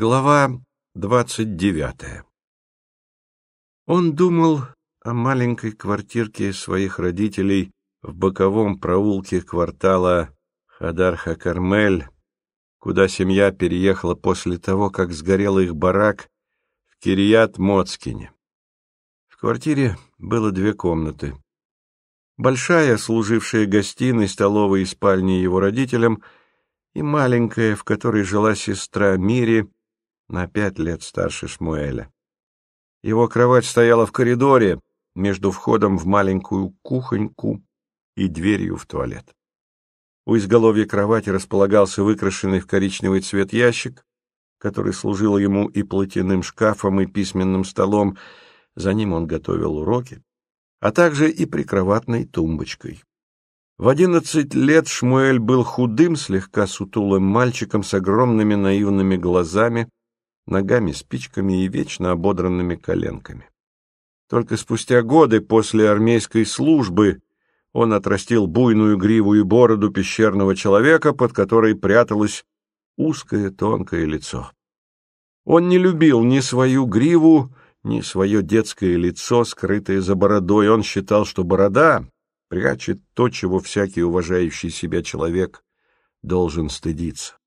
Глава двадцать девятая Он думал о маленькой квартирке своих родителей в боковом проулке квартала Хадар-Хакармель, куда семья переехала после того, как сгорел их барак в Кирият-Моцкине. В квартире было две комнаты. Большая, служившая гостиной, столовой и спальней его родителям, и маленькая, в которой жила сестра Мири, на пять лет старше Шмуэля. Его кровать стояла в коридоре между входом в маленькую кухоньку и дверью в туалет. У изголовья кровати располагался выкрашенный в коричневый цвет ящик, который служил ему и платяным шкафом, и письменным столом, за ним он готовил уроки, а также и прикроватной тумбочкой. В одиннадцать лет Шмуэль был худым, слегка сутулым мальчиком с огромными наивными глазами, ногами-спичками и вечно ободранными коленками. Только спустя годы после армейской службы он отрастил буйную гриву и бороду пещерного человека, под которой пряталось узкое тонкое лицо. Он не любил ни свою гриву, ни свое детское лицо, скрытое за бородой. Он считал, что борода прячет то, чего всякий уважающий себя человек должен стыдиться.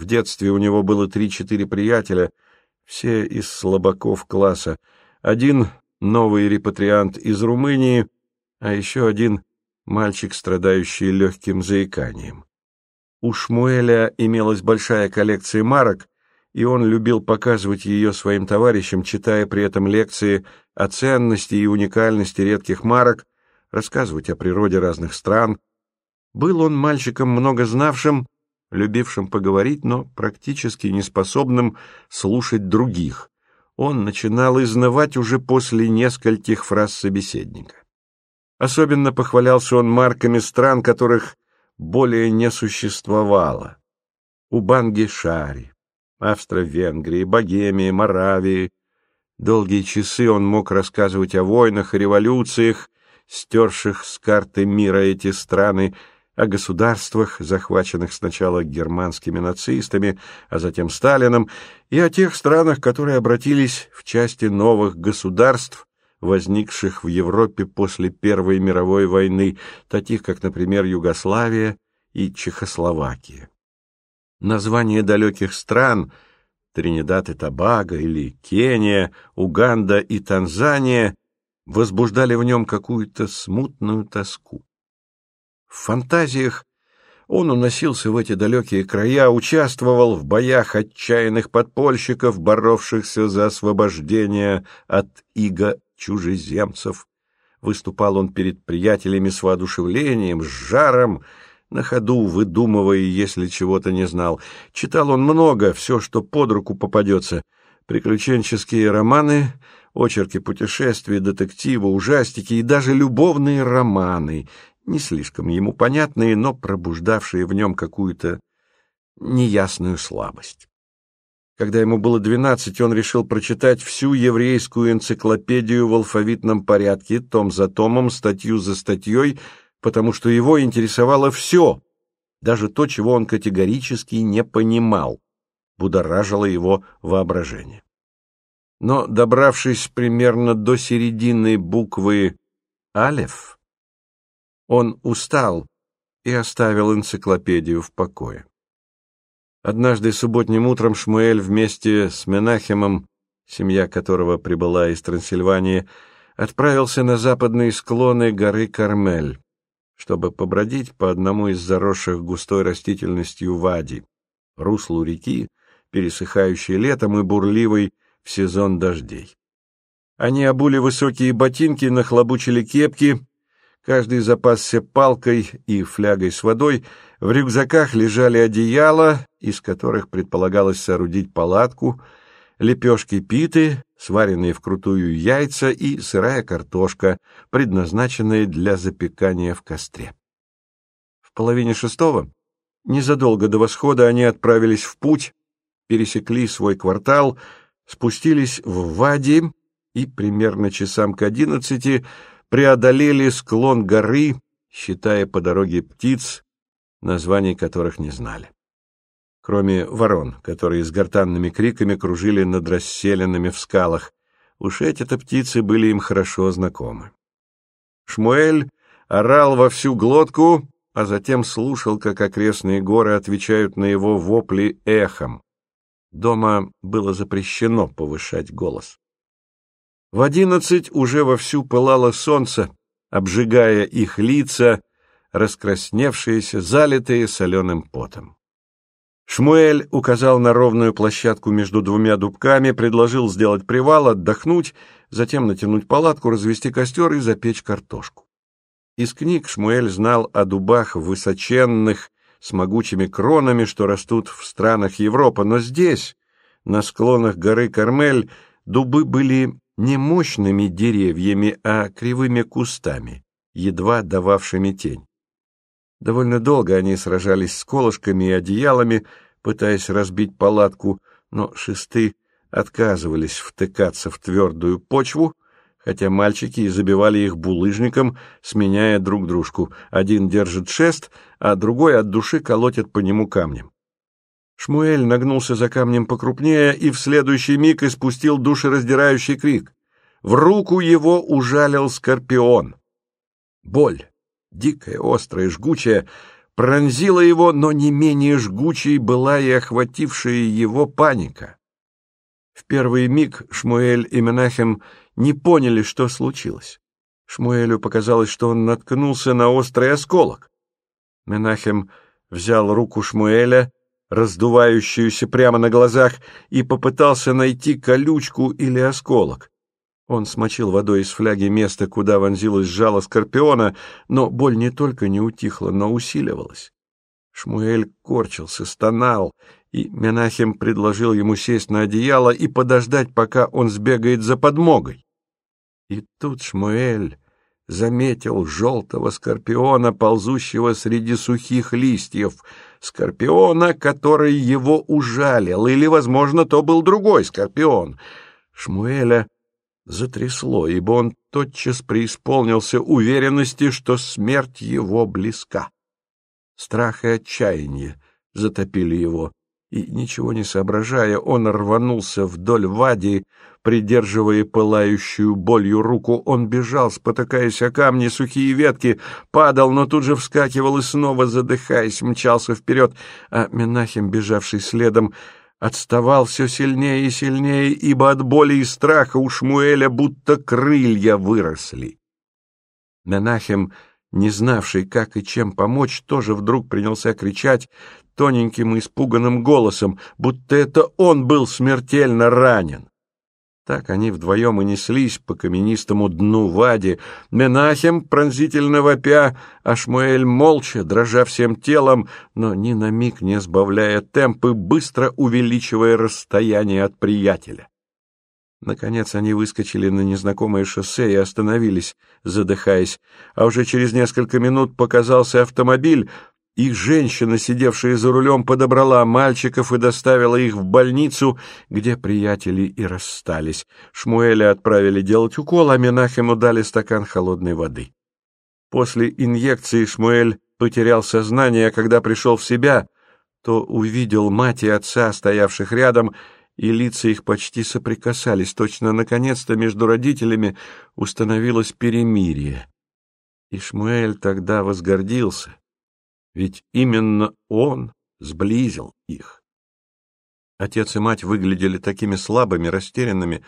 В детстве у него было три-четыре приятеля, все из слабаков класса. Один — новый репатриант из Румынии, а еще один — мальчик, страдающий легким заиканием. У Шмуэля имелась большая коллекция марок, и он любил показывать ее своим товарищам, читая при этом лекции о ценности и уникальности редких марок, рассказывать о природе разных стран. Был он мальчиком много знавшим, любившим поговорить, но практически неспособным слушать других. Он начинал изнывать уже после нескольких фраз собеседника. Особенно похвалялся он марками стран, которых более не существовало. У Банги-Шари, Австро-Венгрии, Богемии, Моравии. Долгие часы он мог рассказывать о войнах и революциях, стерших с карты мира эти страны, о государствах, захваченных сначала германскими нацистами, а затем Сталином, и о тех странах, которые обратились в части новых государств, возникших в Европе после Первой мировой войны, таких как, например, Югославия и Чехословакия. Названия далеких стран Тринидад и Тобаго или Кения, Уганда и Танзания возбуждали в нем какую-то смутную тоску. В фантазиях он уносился в эти далекие края, участвовал в боях отчаянных подпольщиков, боровшихся за освобождение от иго чужеземцев. Выступал он перед приятелями с воодушевлением, с жаром, на ходу выдумывая, если чего-то не знал. Читал он много, все, что под руку попадется. Приключенческие романы, очерки путешествий, детективы, ужастики и даже любовные романы — не слишком ему понятные, но пробуждавшие в нем какую-то неясную слабость. Когда ему было двенадцать, он решил прочитать всю еврейскую энциклопедию в алфавитном порядке, том за томом, статью за статьей, потому что его интересовало все, даже то, чего он категорически не понимал, будоражило его воображение. Но, добравшись примерно до середины буквы «Алеф», он устал и оставил энциклопедию в покое. Однажды субботним утром Шмуэль вместе с Менахемом, семья которого прибыла из Трансильвании, отправился на западные склоны горы Кармель, чтобы побродить по одному из заросших густой растительностью вади, руслу реки, пересыхающей летом и бурливой в сезон дождей. Они обули высокие ботинки, нахлобучили кепки Каждый запасся палкой и флягой с водой. В рюкзаках лежали одеяла, из которых предполагалось соорудить палатку, лепешки питы, сваренные вкрутую яйца и сырая картошка, предназначенные для запекания в костре. В половине шестого, незадолго до восхода, они отправились в путь, пересекли свой квартал, спустились в Вади и примерно часам к одиннадцати преодолели склон горы, считая по дороге птиц, названий которых не знали. кроме ворон, которые с гортанными криками кружили над расселенными в скалах. Уж эти-то птицы были им хорошо знакомы. Шмуэль орал во всю глотку, а затем слушал, как окрестные горы отвечают на его вопли эхом. Дома было запрещено повышать голос. В одиннадцать уже вовсю пылало солнце, обжигая их лица, раскрасневшиеся, залитые соленым потом. Шмуэль указал на ровную площадку между двумя дубками, предложил сделать привал, отдохнуть, затем натянуть палатку, развести костер и запечь картошку. Из книг Шмуэль знал о дубах высоченных, с могучими кронами, что растут в странах Европы, но здесь, на склонах горы Кармель, дубы были не мощными деревьями, а кривыми кустами, едва дававшими тень. Довольно долго они сражались с колышками и одеялами, пытаясь разбить палатку, но шесты отказывались втыкаться в твердую почву, хотя мальчики забивали их булыжником, сменяя друг дружку. Один держит шест, а другой от души колотит по нему камнем. Шмуэль нагнулся за камнем покрупнее и в следующий миг испустил душераздирающий крик. В руку его ужалил скорпион. Боль дикая, острая, жгучая, пронзила его, но не менее жгучей была и охватившая его паника. В первый миг Шмуэль и Менахем не поняли, что случилось. Шмуэлю показалось, что он наткнулся на острый осколок. Менахем взял руку Шмуэля, раздувающуюся прямо на глазах, и попытался найти колючку или осколок. Он смочил водой из фляги место, куда вонзилось жало скорпиона, но боль не только не утихла, но усиливалась. Шмуэль корчился, стонал, и Менахем предложил ему сесть на одеяло и подождать, пока он сбегает за подмогой. И тут Шмуэль заметил желтого скорпиона, ползущего среди сухих листьев, скорпиона, который его ужалил, или, возможно, то был другой скорпион. Шмуэля затрясло, ибо он тотчас преисполнился уверенности, что смерть его близка. Страх и отчаяние затопили его, и, ничего не соображая, он рванулся вдоль вади, придерживая пылающую болью руку. Он бежал, спотыкаясь о камни, сухие ветки, падал, но тут же вскакивал и снова, задыхаясь, мчался вперед, а Менахим, бежавший следом, отставал все сильнее и сильнее, ибо от боли и страха у Шмуэля будто крылья выросли. Менахем, не знавший, как и чем помочь, тоже вдруг принялся кричать тоненьким и испуганным голосом, будто это он был смертельно ранен. Так они вдвоем и неслись по каменистому дну Вади, Менахем пронзительно вопя, а молча, дрожа всем телом, но ни на миг не сбавляя темпы, быстро увеличивая расстояние от приятеля. Наконец они выскочили на незнакомое шоссе и остановились, задыхаясь, а уже через несколько минут показался автомобиль, их женщина, сидевшая за рулем, подобрала мальчиков и доставила их в больницу, где приятели и расстались. Шмуэля отправили делать укол, а Менахему дали стакан холодной воды. После инъекции Шмуэль потерял сознание, а когда пришел в себя, то увидел мать и отца, стоявших рядом, и лица их почти соприкасались. Точно, наконец-то, между родителями установилось перемирие. И Шмуэль тогда возгордился ведь именно он сблизил их. Отец и мать выглядели такими слабыми, растерянными.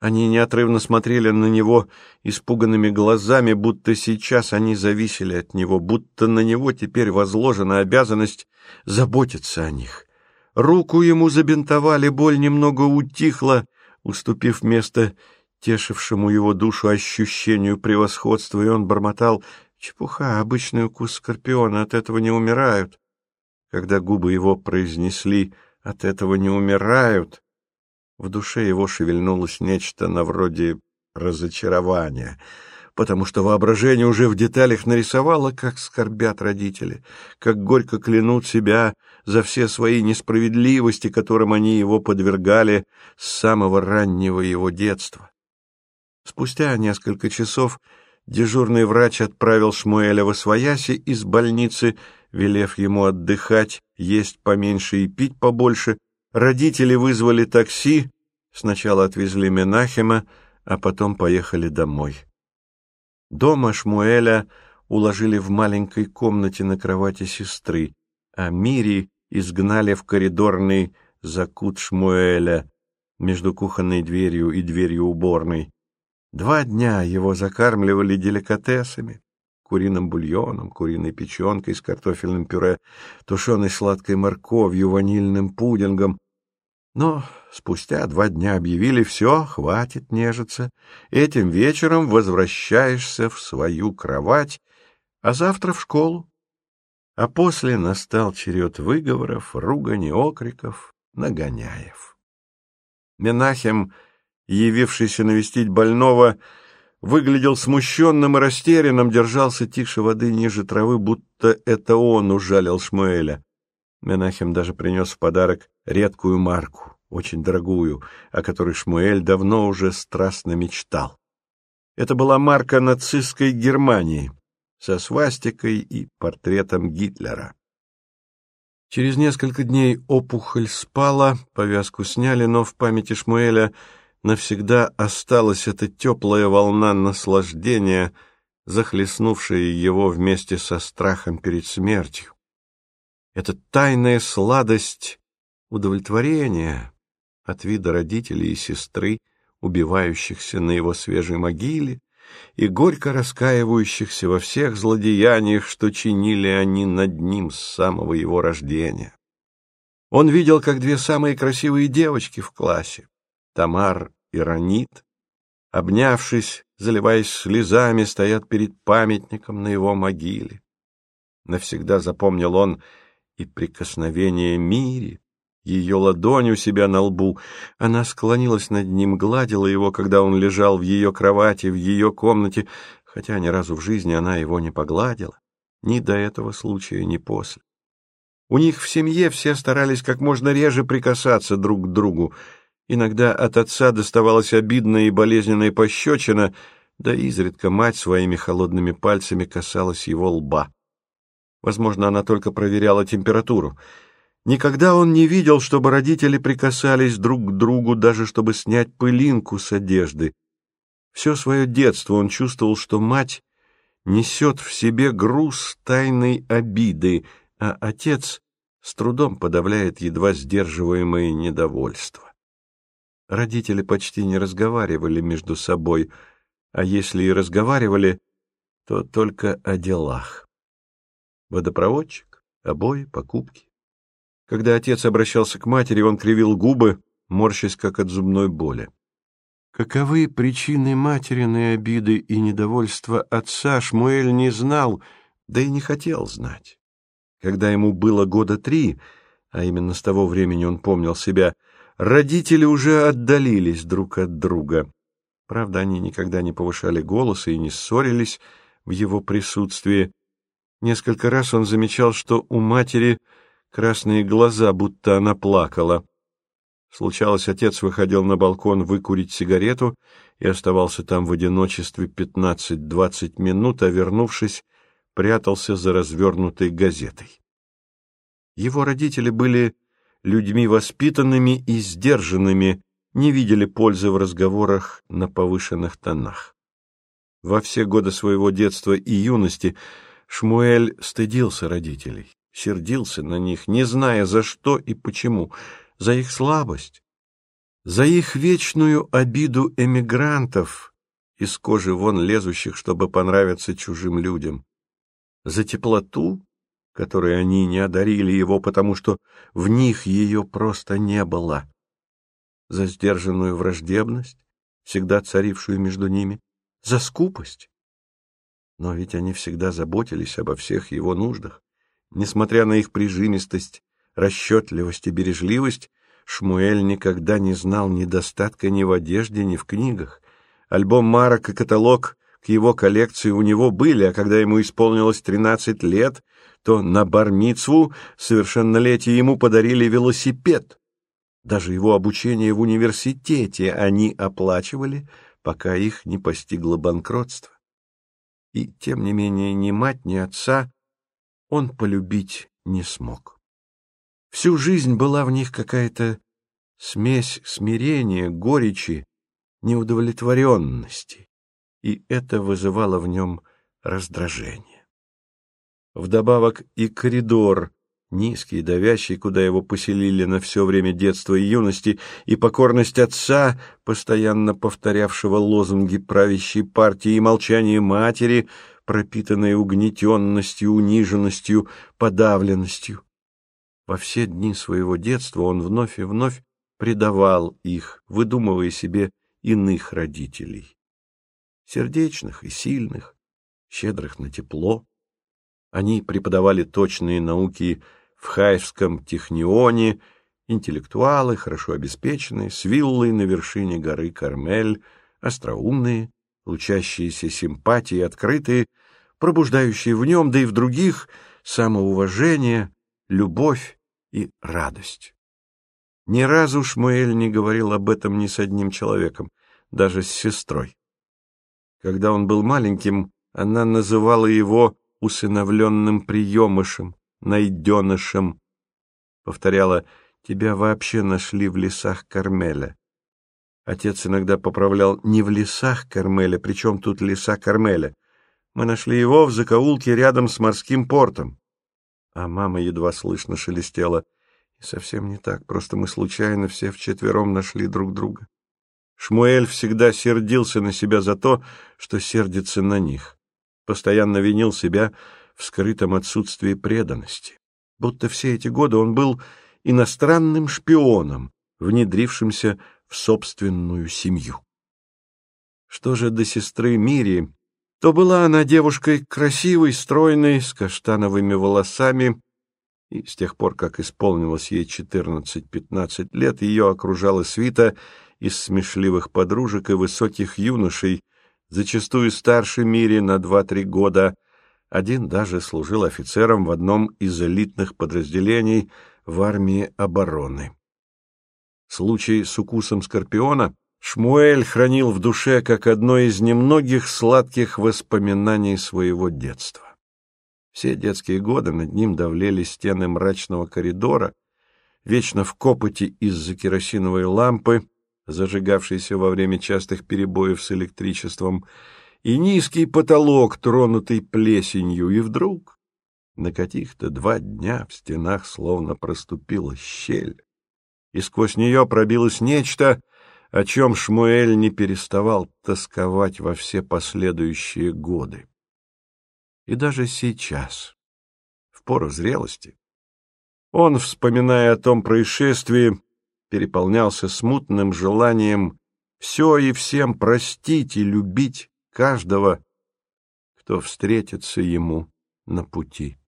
Они неотрывно смотрели на него испуганными глазами, будто сейчас они зависели от него, будто на него теперь возложена обязанность заботиться о них. Руку ему забинтовали, боль немного утихла, уступив место тешившему его душу ощущению превосходства, и он бормотал Чепуха, обычный укус скорпиона, от этого не умирают. Когда губы его произнесли «от этого не умирают», в душе его шевельнулось нечто на вроде разочарования, потому что воображение уже в деталях нарисовало, как скорбят родители, как горько клянут себя за все свои несправедливости, которым они его подвергали с самого раннего его детства. Спустя несколько часов Дежурный врач отправил Шмуэля в Освояси из больницы велев ему отдыхать, есть поменьше и пить побольше, родители вызвали такси, сначала отвезли Менахема, а потом поехали домой. Дома Шмуэля уложили в маленькой комнате на кровати сестры, а Мири изгнали в коридорный закут Шмуэля между кухонной дверью и дверью уборной. Два дня его закармливали деликатесами, куриным бульоном, куриной печенкой с картофельным пюре, тушеной сладкой морковью, ванильным пудингом. Но спустя два дня объявили «все, хватит нежиться, этим вечером возвращаешься в свою кровать, а завтра в школу». А после настал черед выговоров, ругани, окриков, нагоняев. Менахем явившийся навестить больного, выглядел смущенным и растерянным, держался тише воды ниже травы, будто это он ужалил Шмуэля. Менахем даже принес в подарок редкую марку, очень дорогую, о которой Шмуэль давно уже страстно мечтал. Это была марка нацистской Германии со свастикой и портретом Гитлера. Через несколько дней опухоль спала, повязку сняли, но в памяти Шмуэля навсегда осталась эта теплая волна наслаждения, захлестнувшая его вместе со страхом перед смертью. Эта тайная сладость удовлетворения от вида родителей и сестры, убивающихся на его свежей могиле, и горько раскаивающихся во всех злодеяниях, что чинили они над ним с самого его рождения. Он видел, как две самые красивые девочки в классе, Тамар и Ранит, обнявшись, заливаясь слезами, стоят перед памятником на его могиле. Навсегда запомнил он и прикосновение Мири, ее ладонь у себя на лбу. Она склонилась над ним, гладила его, когда он лежал в ее кровати, в ее комнате, хотя ни разу в жизни она его не погладила, ни до этого случая, ни после. У них в семье все старались как можно реже прикасаться друг к другу, Иногда от отца доставалась обидная и болезненная пощечина, да изредка мать своими холодными пальцами касалась его лба. Возможно, она только проверяла температуру. Никогда он не видел, чтобы родители прикасались друг к другу, даже чтобы снять пылинку с одежды. Все свое детство он чувствовал, что мать несет в себе груз тайной обиды, а отец с трудом подавляет едва сдерживаемое недовольство. Родители почти не разговаривали между собой, а если и разговаривали, то только о делах. Водопроводчик, обои, покупки. Когда отец обращался к матери, он кривил губы, морщась как от зубной боли. Каковы причины материной обиды и недовольства отца, Шмуэль не знал, да и не хотел знать. Когда ему было года три, а именно с того времени он помнил себя, — Родители уже отдалились друг от друга. Правда, они никогда не повышали голоса и не ссорились в его присутствии. Несколько раз он замечал, что у матери красные глаза, будто она плакала. Случалось, отец выходил на балкон выкурить сигарету и оставался там в одиночестве пятнадцать-двадцать минут, а, вернувшись, прятался за развернутой газетой. Его родители были людьми воспитанными и сдержанными, не видели пользы в разговорах на повышенных тонах. Во все годы своего детства и юности Шмуэль стыдился родителей, сердился на них, не зная за что и почему, за их слабость, за их вечную обиду эмигрантов, из кожи вон лезущих, чтобы понравиться чужим людям, за теплоту, которой они не одарили его, потому что в них ее просто не было, за сдержанную враждебность, всегда царившую между ними, за скупость. Но ведь они всегда заботились обо всех его нуждах. Несмотря на их прижимистость, расчетливость и бережливость, Шмуэль никогда не знал недостатка ни в одежде, ни в книгах. Альбом марок и каталог к его коллекции у него были, а когда ему исполнилось тринадцать лет, то на бармицву совершеннолетие ему подарили велосипед. Даже его обучение в университете они оплачивали, пока их не постигло банкротство. И, тем не менее, ни мать, ни отца он полюбить не смог. Всю жизнь была в них какая-то смесь смирения, горечи, неудовлетворенности, и это вызывало в нем раздражение. Вдобавок и коридор, низкий, давящий, куда его поселили на все время детства и юности, и покорность отца, постоянно повторявшего лозунги правящей партии, и молчание матери, пропитанное угнетенностью, униженностью, подавленностью. Во все дни своего детства он вновь и вновь предавал их, выдумывая себе иных родителей. Сердечных и сильных, щедрых на тепло. Они преподавали точные науки в Хайфском технионе, интеллектуалы, хорошо обеспеченные, с виллой на вершине горы Кармель, остроумные, лучащиеся симпатии, открытые, пробуждающие в нем, да и в других, самоуважение, любовь и радость. Ни разу Шмуэль не говорил об этом ни с одним человеком, даже с сестрой. Когда он был маленьким, она называла его усыновленным приемышем, найденышем. Повторяла, тебя вообще нашли в лесах Кармеля. Отец иногда поправлял, не в лесах Кармеля, причем тут леса Кармеля. Мы нашли его в закоулке рядом с морским портом. А мама едва слышно шелестела. Совсем не так, просто мы случайно все вчетвером нашли друг друга. Шмуэль всегда сердился на себя за то, что сердится на них. Постоянно винил себя в скрытом отсутствии преданности. Будто все эти годы он был иностранным шпионом, внедрившимся в собственную семью. Что же до сестры Мири, то была она девушкой красивой, стройной, с каштановыми волосами, и с тех пор, как исполнилось ей четырнадцать-пятнадцать лет, ее окружала свита из смешливых подружек и высоких юношей, зачастую старше Мири на два-три года. Один даже служил офицером в одном из элитных подразделений в армии обороны. Случай с укусом скорпиона Шмуэль хранил в душе как одно из немногих сладких воспоминаний своего детства. Все детские годы над ним давлели стены мрачного коридора, вечно в копоти из-за керосиновой лампы, зажигавшейся во время частых перебоев с электричеством, и низкий потолок, тронутый плесенью, и вдруг на каких-то два дня в стенах словно проступила щель, и сквозь нее пробилось нечто, о чем Шмуэль не переставал тосковать во все последующие годы. И даже сейчас, в пору зрелости, он, вспоминая о том происшествии, переполнялся смутным желанием все и всем простить и любить каждого, кто встретится ему на пути.